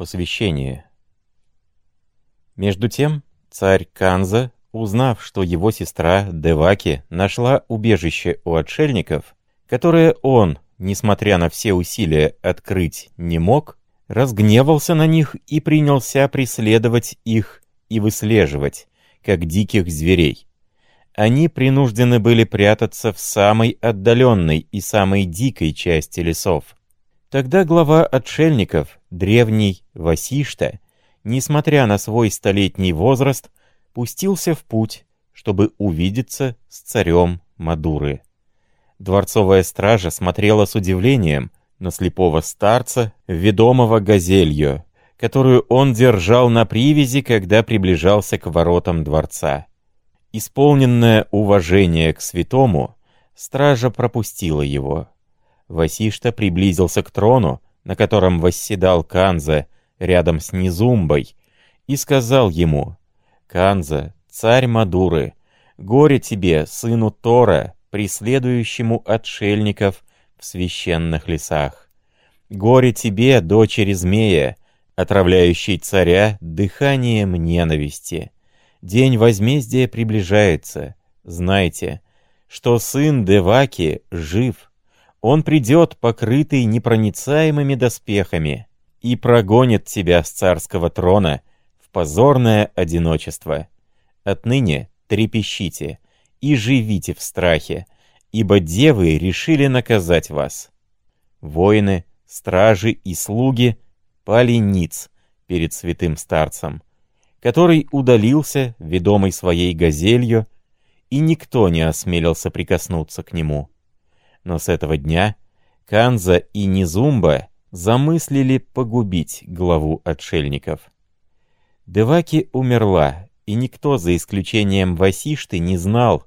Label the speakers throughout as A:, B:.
A: Посвящение. Между тем, царь Канза, узнав, что его сестра Деваки нашла убежище у отшельников, которое он, несмотря на все усилия, открыть не мог, разгневался на них и принялся преследовать их и выслеживать, как диких зверей. Они принуждены были прятаться в самой отдаленной и самой дикой части лесов. Тогда глава отшельников, древний Васишта, несмотря на свой столетний возраст, пустился в путь, чтобы увидеться с царем Мадуры. Дворцовая стража смотрела с удивлением на слепого старца, ведомого газелью, которую он держал на привязи, когда приближался к воротам дворца. Исполненное уважение к святому, стража пропустила его. Васишта приблизился к трону, на котором восседал Канза рядом с Низумбой, и сказал ему, «Канза, царь Мадуры, горе тебе, сыну Тора, преследующему отшельников в священных лесах. Горе тебе, дочери змея, отравляющей царя дыханием ненависти. День возмездия приближается. Знайте, что сын Деваки жив» Он придет, покрытый непроницаемыми доспехами, и прогонит тебя с царского трона в позорное одиночество. Отныне трепещите и живите в страхе, ибо девы решили наказать вас. Воины, стражи и слуги пали ниц перед святым старцем, который удалился, ведомый своей газелью, и никто не осмелился прикоснуться к нему. Но с этого дня Канза и Низумба замыслили погубить главу отшельников. Деваки умерла, и никто, за исключением Васишты, не знал,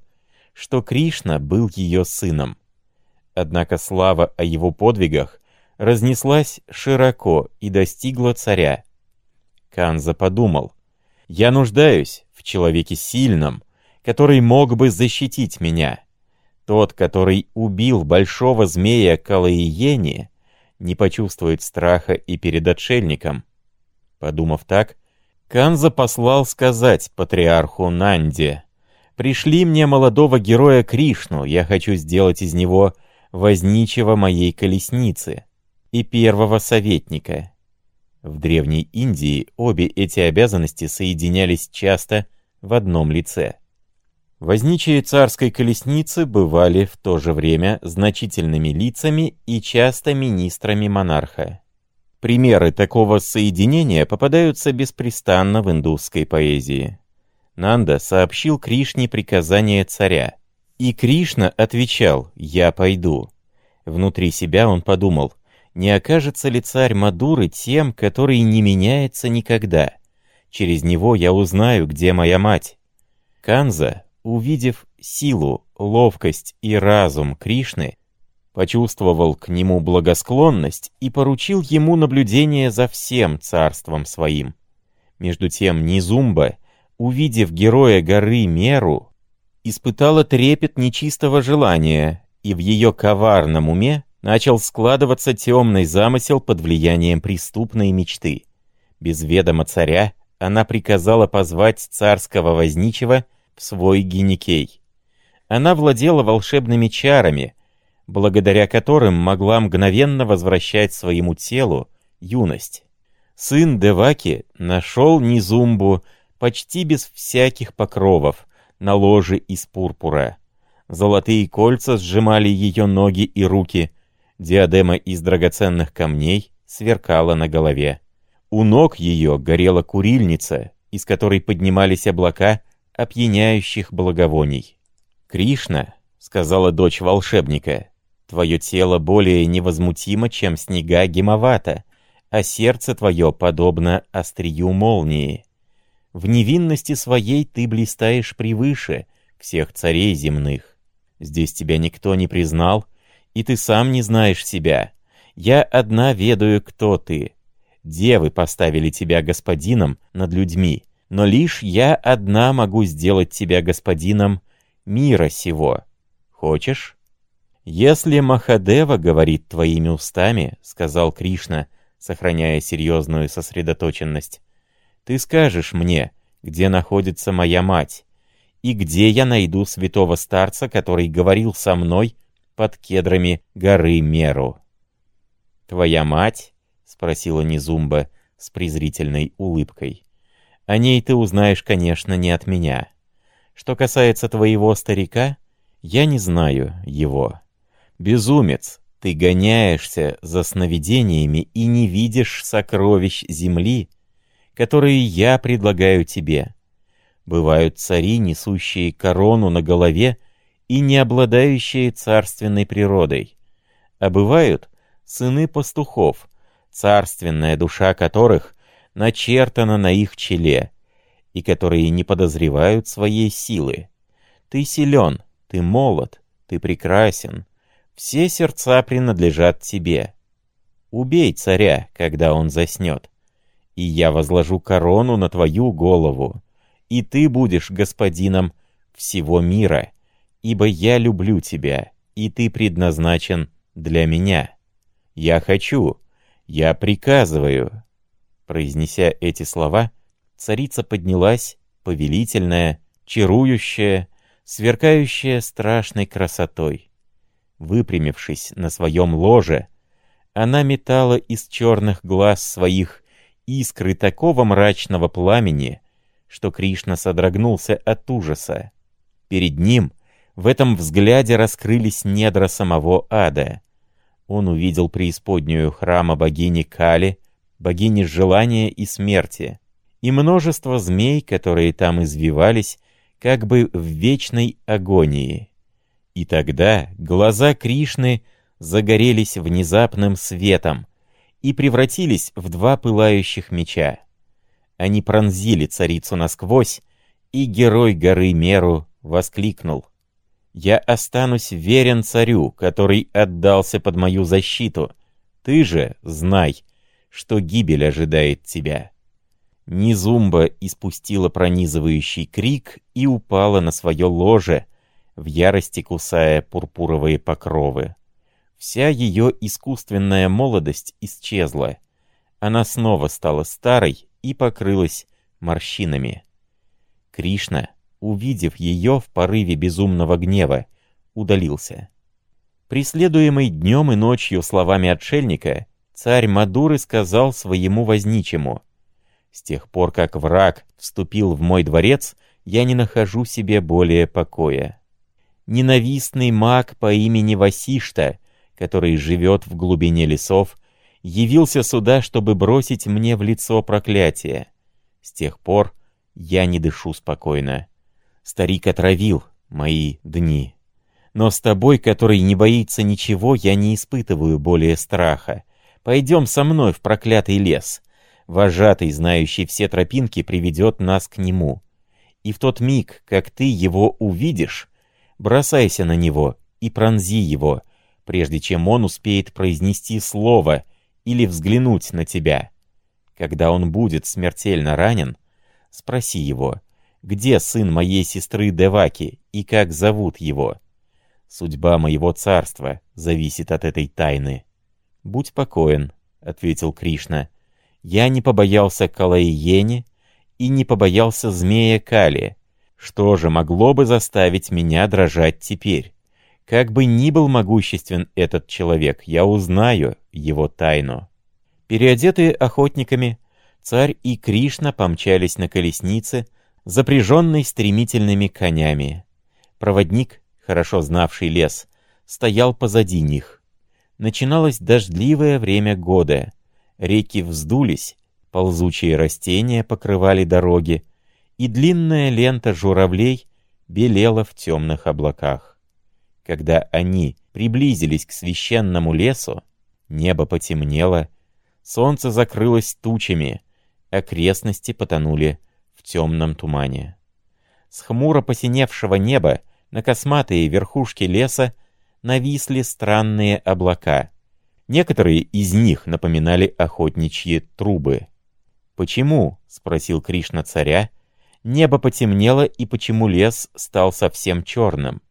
A: что Кришна был ее сыном. Однако слава о его подвигах разнеслась широко и достигла царя. Канза подумал, «Я нуждаюсь в человеке сильном, который мог бы защитить меня». Тот, который убил большого змея Калаиени, не почувствует страха и перед отшельником. Подумав так, Канза послал сказать патриарху Нанде, «Пришли мне молодого героя Кришну, я хочу сделать из него возничего моей колесницы и первого советника». В Древней Индии обе эти обязанности соединялись часто в одном лице. Возничие царской колесницы бывали в то же время значительными лицами и часто министрами монарха. Примеры такого соединения попадаются беспрестанно в индусской поэзии. Нанда сообщил Кришне приказание царя. И Кришна отвечал «Я пойду». Внутри себя он подумал, не окажется ли царь Мадуры тем, который не меняется никогда? Через него я узнаю, где моя мать. Канза, увидев силу, ловкость и разум Кришны, почувствовал к нему благосклонность и поручил ему наблюдение за всем царством своим. Между тем Низумба, увидев героя горы Меру, испытала трепет нечистого желания, и в ее коварном уме начал складываться темный замысел под влиянием преступной мечты. Без ведома царя она приказала позвать царского возничего свой геникей. Она владела волшебными чарами, благодаря которым могла мгновенно возвращать своему телу юность. Сын Деваки нашел Низумбу почти без всяких покровов на ложе из пурпура. Золотые кольца сжимали ее ноги и руки, диадема из драгоценных камней сверкала на голове. У ног ее горела курильница, из которой поднимались облака опьяняющих благовоний. «Кришна», — сказала дочь волшебника, — «твое тело более невозмутимо, чем снега Гимавата, а сердце твое подобно острию молнии. В невинности своей ты блистаешь превыше всех царей земных. Здесь тебя никто не признал, и ты сам не знаешь себя. Я одна ведаю, кто ты. Девы поставили тебя господином над людьми, но лишь я одна могу сделать тебя господином мира сего. Хочешь? Если Махадева говорит твоими устами, — сказал Кришна сохраняя серьезную сосредоточенность. «Ты скажешь мне, где находится моя мать, и где я найду святого старца, который говорил со мной под кедрами горы Меру». «Твоя мать?» — спросила Низумба с презрительной улыбкой. «О ней ты узнаешь, конечно, не от меня. Что касается твоего старика, я не знаю его. Безумец, ты гоняешься за сновидениями и не видишь сокровищ земли, которые я предлагаю тебе. Бывают цари, несущие корону на голове и не обладающие царственной природой. А бывают сыны пастухов, царственная душа которых начертана на их челе, и которые не подозревают своей силы. Ты силен, ты молод, ты прекрасен, все сердца принадлежат тебе. Убей царя, когда он заснет, и я возложу корону на твою голову, и ты будешь господином всего мира, ибо я люблю тебя, и ты предназначен для меня. Я хочу, я приказываю». Произнеся эти слова, царица поднялась, повелительная, чарующая, сверкающая страшной красотой. Выпрямившись на своем ложе, она метала из черных глаз своих искры такого мрачного пламени, что Кришна содрогнулся от ужаса. Перед ним в этом взгляде раскрылись недра самого ада. Он увидел преисподнюю храма богини Кали, богини желания и смерти, и множество змей, которые там извивались, как бы в вечной агонии. И тогда глаза Кришны загорелись внезапным светом и превратились в два пылающих меча. Они пронзили царицу насквозь, и герой горы Меру воскликнул. «Я останусь верен царю, который отдался под мою защиту. Ты же знай, что гибель ожидает тебя». Низумба испустила пронизывающий крик и упала на свое ложе, в ярости кусая пурпуровые покровы. Вся ее искусственная молодость исчезла. Она снова стала старой и покрылась морщинами. Кришна, увидев ее в порыве безумного гнева, удалился. Преследуемый днем и ночью словами отшельника, царь Мадуры сказал своему возничему, «С тех пор, как враг вступил в мой дворец, я не нахожу себе более покоя ненавистный маг по имени Васишта, который живет в глубине лесов, явился сюда, чтобы бросить мне в лицо проклятие. С тех пор я не дышу спокойно. Старик отравил мои дни. Но с тобой, который не боится ничего, я не испытываю более страха. Пойдем со мной в проклятый лес. Вожатый, знающий все тропинки, приведет нас к нему. И в тот миг, как ты его увидишь, бросайся на него и пронзи его, прежде чем он успеет произнести слово или взглянуть на тебя. Когда он будет смертельно ранен, спроси его, где сын моей сестры Деваки и как зовут его. Судьба моего царства зависит от этой тайны. «Будь покоен», — ответил Кришна. «Я не побоялся Калаиени и не побоялся змея Кали, что же могло бы заставить меня дрожать теперь? Как бы ни был могуществен этот человек, я узнаю его тайну. Переодетые охотниками, царь и Кришна помчались на колеснице, запряженной стремительными конями. Проводник, хорошо знавший лес, стоял позади них. Начиналось дождливое время года. Реки вздулись, ползучие растения покрывали дороги, и длинная лента журавлей белела в темных облаках. Когда они приблизились к священному лесу, небо потемнело, солнце закрылось тучами, окрестности потонули в темном тумане. С хмуро посиневшего неба на косматые верхушки леса нависли странные облака. Некоторые из них напоминали охотничьи трубы. «Почему?» — спросил Кришна царя, Небо потемнело, и почему лес стал совсем черным?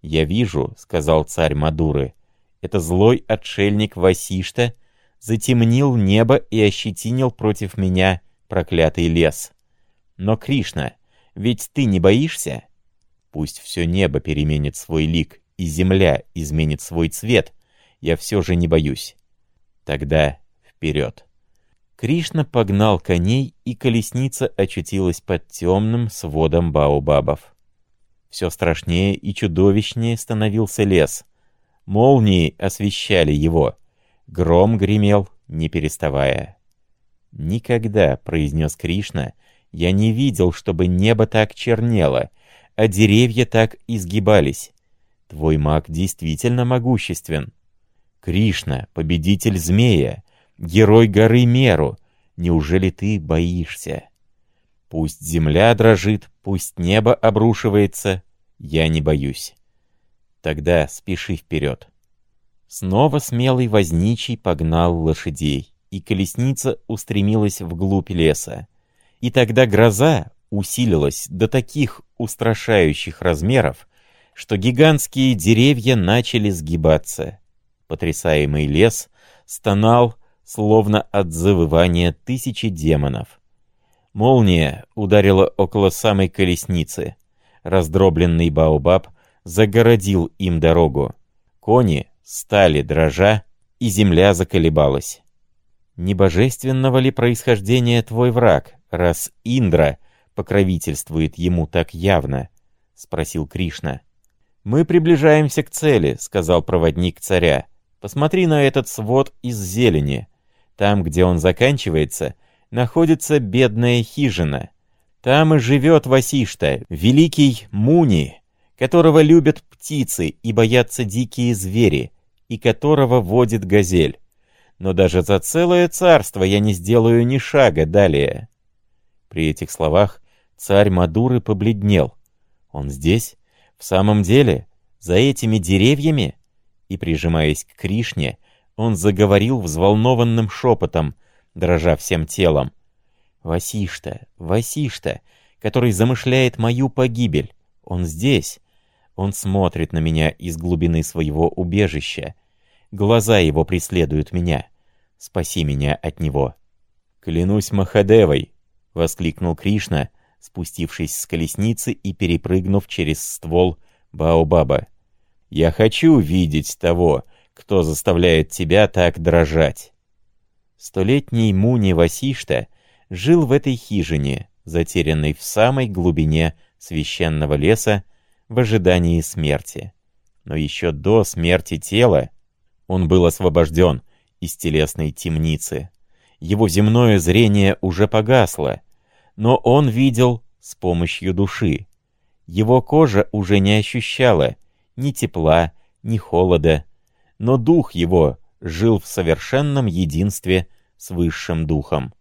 A: «Я вижу», — сказал царь Мадуры, — «это злой отшельник Васишта затемнил небо и ощетинил против меня проклятый лес. Но, Кришна, ведь ты не боишься? Пусть все небо переменит свой лик, и земля изменит свой цвет, я все же не боюсь. Тогда вперед. Кришна погнал коней, и колесница очутилась под темным сводом баобабов. Все страшнее и чудовищнее становился лес. Молнии освещали его. Гром гремел, не переставая. «Никогда», — произнес Кришна, — «я не видел, чтобы небо так чернело, а деревья так изгибались. Твой маг действительно могуществен». «Кришна, победитель змея, герой горы Меру, неужели ты боишься? Пусть земля дрожит, пусть небо обрушивается, я не боюсь. Тогда спеши вперед. Снова смелый возничий погнал лошадей, и колесница устремилась вглубь леса. И тогда гроза усилилась до таких устрашающих размеров, что гигантские деревья начали сгибаться. Потрясаемый лес стонал, словно от завывания тысячи демонов. Молния ударила около самой колесницы. Раздробленный Баобаб загородил им дорогу. Кони стали дрожа, и земля заколебалась. Не божественного ли происхождения твой враг, раз Индра покровительствует ему так явно? — спросил Кришна. «Мы приближаемся к цели», — сказал проводник царя. «Посмотри на этот свод из зелени. Там, где он заканчивается, находится бедная хижина. Там и живет Васишта, великий Муни, которого любят птицы и боятся дикие звери, и которого водит газель. Но даже за целое царство я не сделаю ни шага далее. При этих словах царь Мадуры побледнел. Он здесь? В самом деле? За этими деревьями? И, прижимаясь к Кришне, он заговорил взволнованным шепотом, дрожа всем телом. «Васишта, Васишта, который замышляет мою погибель, он здесь. Он смотрит на меня из глубины своего убежища. Глаза его преследуют меня. Спаси меня от него». «Клянусь Махадевой!» — воскликнул Кришна, спустившись с колесницы и перепрыгнув через ствол Баобаба. «Я хочу видеть того, кто заставляет тебя так дрожать. Столетний Муни Васишта жил в этой хижине, затерянной в самой глубине священного леса, в ожидании смерти. Но еще до смерти тела он был освобожден из телесной темницы. Его земное зрение уже погасло, но он видел с помощью души. Его кожа уже не ощущала ни тепла, ни холода, но дух его жил в совершенном единстве с высшим духом.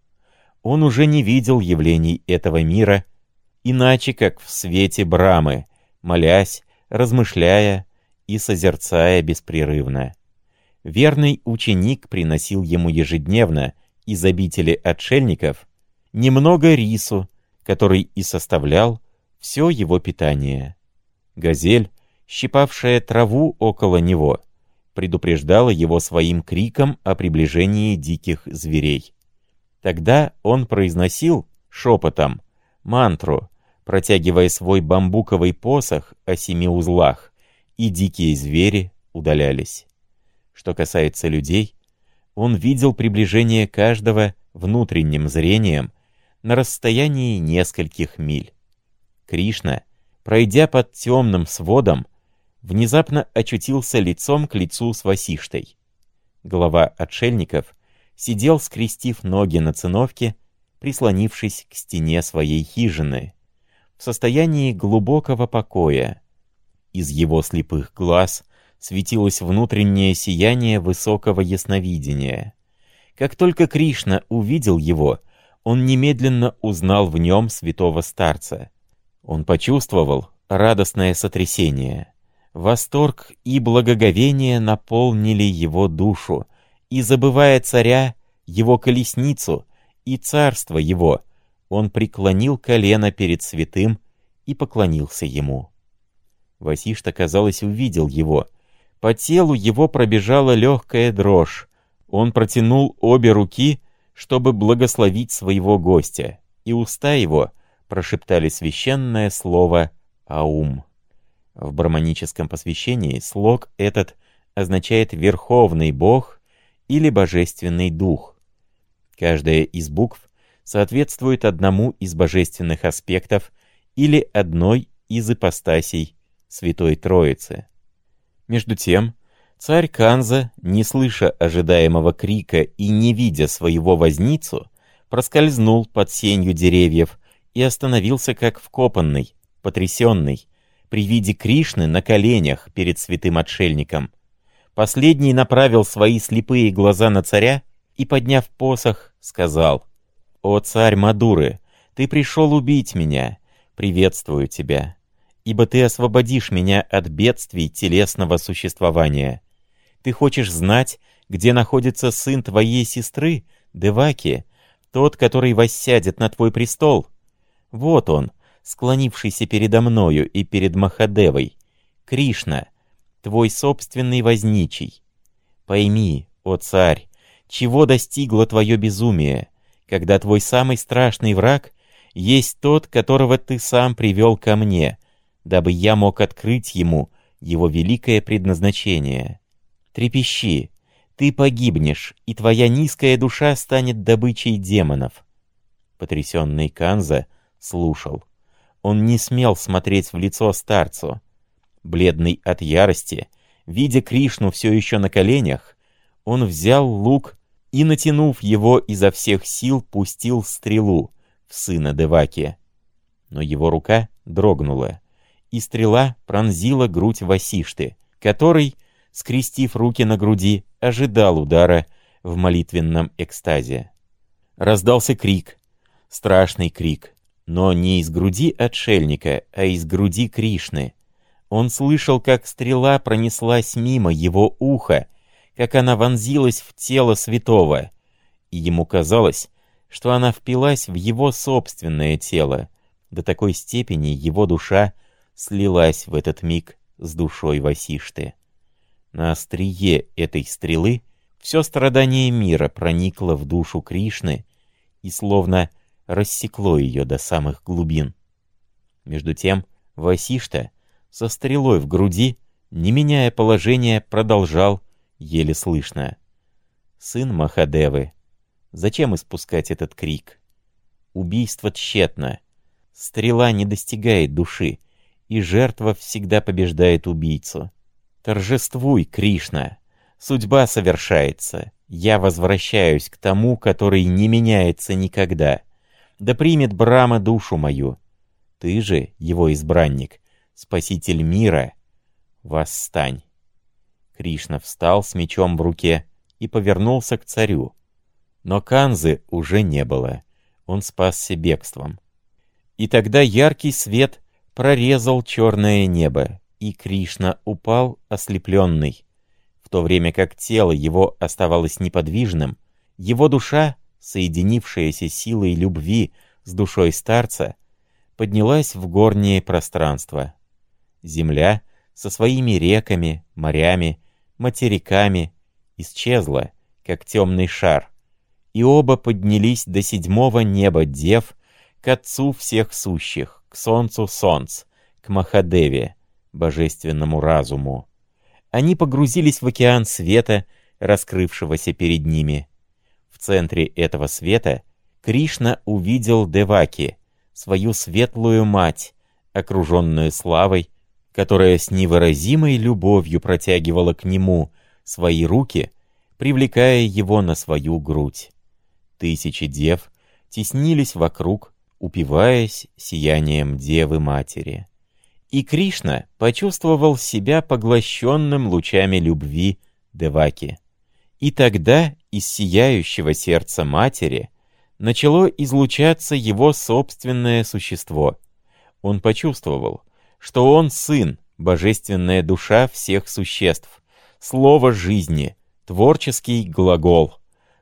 A: Он уже не видел явлений этого мира, иначе как в свете Брамы, молясь, размышляя и созерцая беспрерывно. Верный ученик приносил ему ежедневно из обители отшельников немного рису, который и составлял все его питание. Газель, щипавшая траву около него, предупреждала его своим криком о приближении диких зверей. Тогда он произносил шепотом мантру, протягивая свой бамбуковый посох о семи узлах, и дикие звери удалялись. Что касается людей, он видел приближение каждого внутренним зрением на расстоянии нескольких миль. Кришна, пройдя под темным сводом, внезапно очутился лицом к лицу с Васиштой. Глава отшельников сидел, скрестив ноги на циновке, прислонившись к стене своей хижины, в состоянии глубокого покоя. Из его слепых глаз светилось внутреннее сияние высокого ясновидения. Как только Кришна увидел его, он немедленно узнал в нем святого старца. Он почувствовал радостное сотрясение. Восторг и благоговение наполнили его душу, и, забывая царя, его колесницу и царство его, он преклонил колено перед святым и поклонился ему. Васишта, казалось, увидел его. По телу его пробежала легкая дрожь, Он протянул обе руки, чтобы благословить своего гостя, и уста его прошептали священное слово «Аум». В браманическом посвящении слог этот означает «верховный бог» или «божественный дух». Каждая из букв соответствует одному из божественных аспектов или одной из ипостасей Святой Троицы. Между тем, царь Канза, не слыша ожидаемого крика и не видя своего возницу, проскользнул под сенью деревьев и остановился как вкопанный, потрясенный, при виде Кришны на коленях перед святым отшельником. Последний направил свои слепые глаза на царя и, подняв посох, сказал — «О царь Мадуры, ты пришел убить меня. Приветствую тебя, ибо ты освободишь меня от бедствий телесного существования. Ты хочешь знать, где находится сын твоей сестры, Деваки, тот, который воссядет на твой престол? Вот он, склонившийся передо мною и перед Махадевой, Кришна, твой собственный возничий. Пойми, о царь, чего достигло твое безумие, когда твой самый страшный враг есть тот, которого ты сам привел ко мне, дабы я мог открыть ему его великое предназначение. Трепещи, ты погибнешь, и твоя низкая душа станет добычей демонов. Потрясенный Канза слушал. Он не смел смотреть в лицо старцу. Бледный от ярости, видя Кришну все еще на коленях, он взял лук и, натянув его изо всех сил, пустил стрелу в сына Деваки. Но его рука дрогнула, и стрела пронзила грудь Васишты, который, скрестив руки на груди, ожидал удара в молитвенном экстазе. Раздался крик, страшный крик, но не из груди отшельника, а из груди Кришны. Он слышал, как стрела пронеслась мимо его уха, как она вонзилась в тело святого, и ему казалось, что она впилась в его собственное тело, до такой степени его душа слилась в этот миг с душой Васишты. На острие этой стрелы все страдание мира проникло в душу Кришны и словно рассекло ее до самых глубин. Между тем Васишта со стрелой в груди, не меняя положения, продолжал еле слышно. «Сын Махадевы, зачем испускать этот крик? Убийство тщетно. Стрела не достигает души, и жертва всегда побеждает убийцу. Торжествуй, Кришна! Судьба совершается. Я возвращаюсь к тому, который не меняется никогда. Да примет Брама душу мою. Ты же, его избранник, спаситель мира, восстань. Кришна встал с мечом в руке и повернулся к царю. Но Канзы уже не было. Он спасся бегством. И тогда яркий свет прорезал черное небо, и Кришна упал ослепленный. В то время как тело его оставалось неподвижным, его душа, соединившаяся силой любви с душой старца, поднялась в горнее пространство. Земля со своими реками, морями материками, исчезла, как темный шар, и оба поднялись до седьмого неба дев, к Отцу всех сущих, к Солнцу Солнц, к Махадеве, божественному разуму. Они погрузились в океан света, раскрывшегося перед ними. В центре этого света Кришна увидел Деваки, свою светлую мать, окруженную славой, которая с невыразимой любовью протягивала к нему свои руки, привлекая его на свою грудь. Тысячи дев теснились вокруг, упиваясь сиянием Девы-Матери. И Кришна почувствовал себя поглощенным лучами любви Деваки. И тогда из сияющего сердца Матери начало излучаться его собственное существо. Он почувствовал, что он сын, божественная душа всех существ, слово жизни, творческий глагол.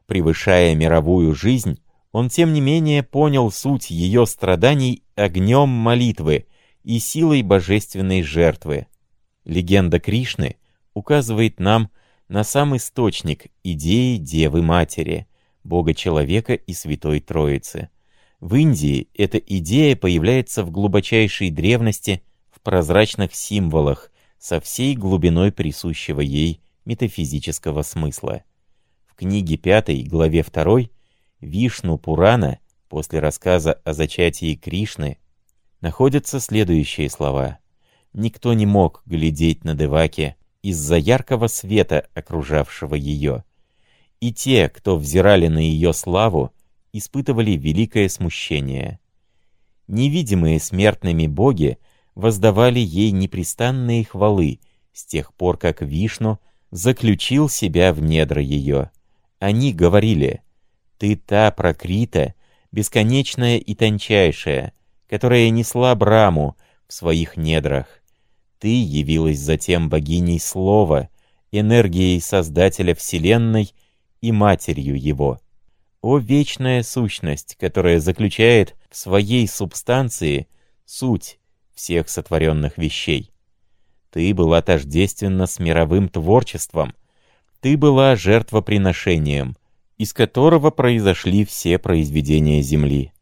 A: Превышая мировую жизнь, он тем не менее понял суть ее страданий огнем молитвы и силой божественной жертвы. Легенда Кришны указывает нам на сам источник идеи Девы Матери, Бога-человека и Святой Троицы. В Индии эта идея появляется в глубочайшей древности в прозрачных символах со всей глубиной присущего ей метафизического смысла. В книге 5, главе 2, Вишну Пурана, после рассказа о зачатии Кришны, находятся следующие слова. «Никто не мог глядеть на Деваки из-за яркого света, окружавшего ее. И те, кто взирали на ее славу, испытывали великое смущение. Невидимые смертными боги воздавали ей непрестанные хвалы с тех пор, как Вишну заключил себя в недра ее. Они говорили, «Ты та прокрита, бесконечная и тончайшая, которая несла Браму в своих недрах. Ты явилась затем богиней Слова, энергией Создателя Вселенной и Матерью Его. О вечная сущность, которая заключает в своей субстанции суть всех сотворенных вещей. Ты была тождественна с мировым творчеством, ты была жертвоприношением, из которого произошли все произведения Земли.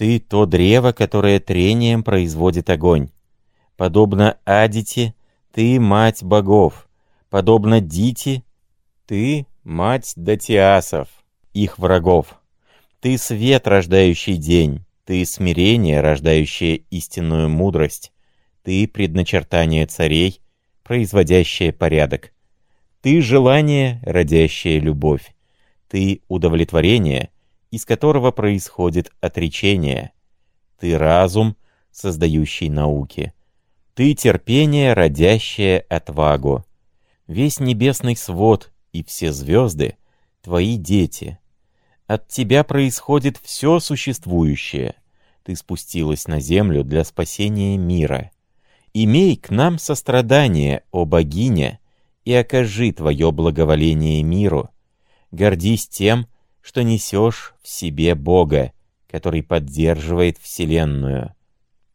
A: Ты — то древо, которое трением производит огонь. Подобно Адите, ты — мать богов. Подобно Дите, ты — мать Датиасов, их врагов. Ты — свет, рождающий день. Ты — смирение, рождающее истинную мудрость. Ты — предначертание царей, производящее порядок. Ты — желание, родящее любовь. Ты — удовлетворение, из которого происходит отречение. Ты — разум, создающий науки. Ты — терпение, родящее отвагу. Весь небесный свод и все звезды — твои дети. От тебя происходит все существующее. Ты спустилась на землю для спасения мира. Имей к нам сострадание, о богиня, и окажи твое благоволение миру. Гордись тем, что несешь в себе Бога, который поддерживает Вселенную.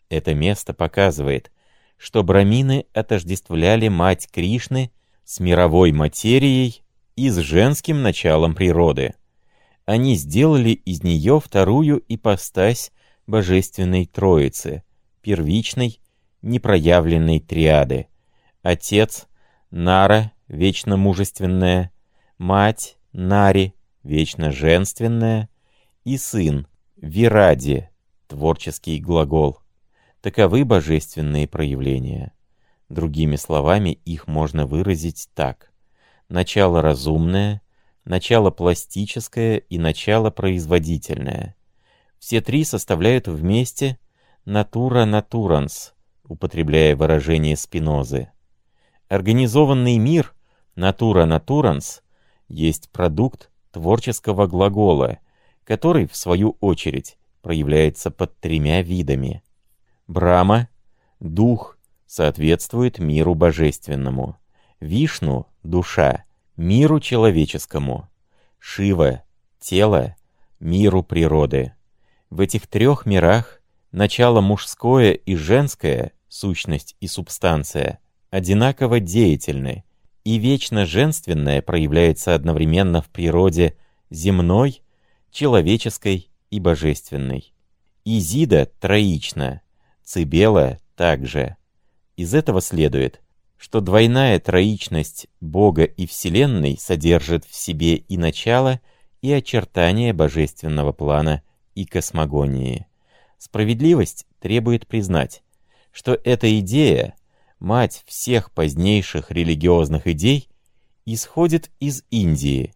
A: Это место показывает, что брамины отождествляли мать Кришны с мировой материей и с женским началом природы. Они сделали из нее вторую ипостась Божественной Троицы, первичной, непроявленной триады. Отец — Нара, вечно мужественная, мать Нари, вечно женственная, и сын Виради, творческий глагол. Таковы божественные проявления. Другими словами, их можно выразить так. Начало разумное, начало пластическое и начало производительное. Все три составляют вместе «натура натуранс», употребляя выражение Спинозы. Организованный мир, натура натуранс, есть продукт творческого глагола, который, в свою очередь, проявляется под тремя видами. Брама, дух, соответствует миру божественному. Вишну, душа, миру человеческому. Шива, тело, миру природы. В этих трех мирах начало мужское и женское, сущность и субстанция, одинаково деятельны, и вечно женственное проявляется одновременно в природе земной, человеческой и божественной. Изида троична, Цибела также. Из этого следует, что двойная троичность Бога и Вселенной содержит в себе и начало, и очертания божественного плана и космогонии. Справедливость требует признать, что эта идея мать всех позднейших религиозных идей, исходит из Индии.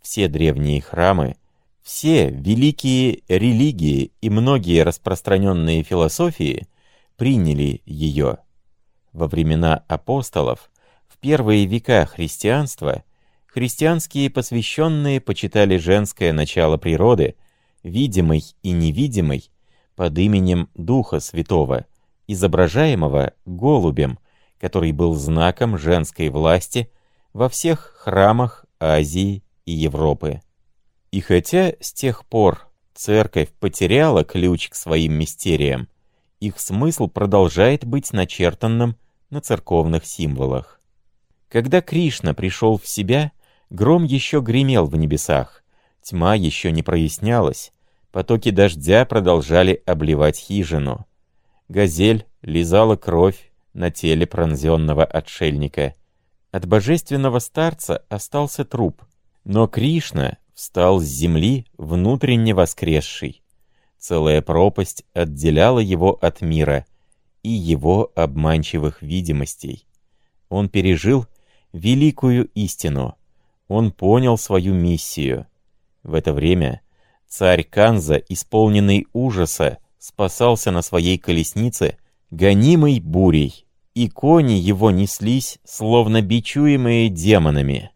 A: Все древние храмы, все великие религии и многие распространенные философии приняли ее. Во времена апостолов, в первые века христианства, христианские посвященные почитали женское начало природы, видимой и невидимой, под именем Духа Святого – изображаемого голубем, который был знаком женской власти во всех храмах Азии и Европы. И хотя с тех пор церковь потеряла ключ к своим мистериям, их смысл продолжает быть начертанным на церковных символах. Когда Кришна пришел в себя, гром еще гремел в небесах, тьма еще не прояснялась, потоки дождя продолжали обливать хижину. Газель лизала кровь на теле пронзенного отшельника. От божественного старца остался труп, но Кришна встал с земли внутренне воскресший. Целая пропасть отделяла его от мира и его обманчивых видимостей. Он пережил великую истину. Он понял свою миссию. В это время царь Канза, исполненный ужаса, спасался на своей колеснице, гонимой бурей, и кони его неслись, словно бичуемые демонами.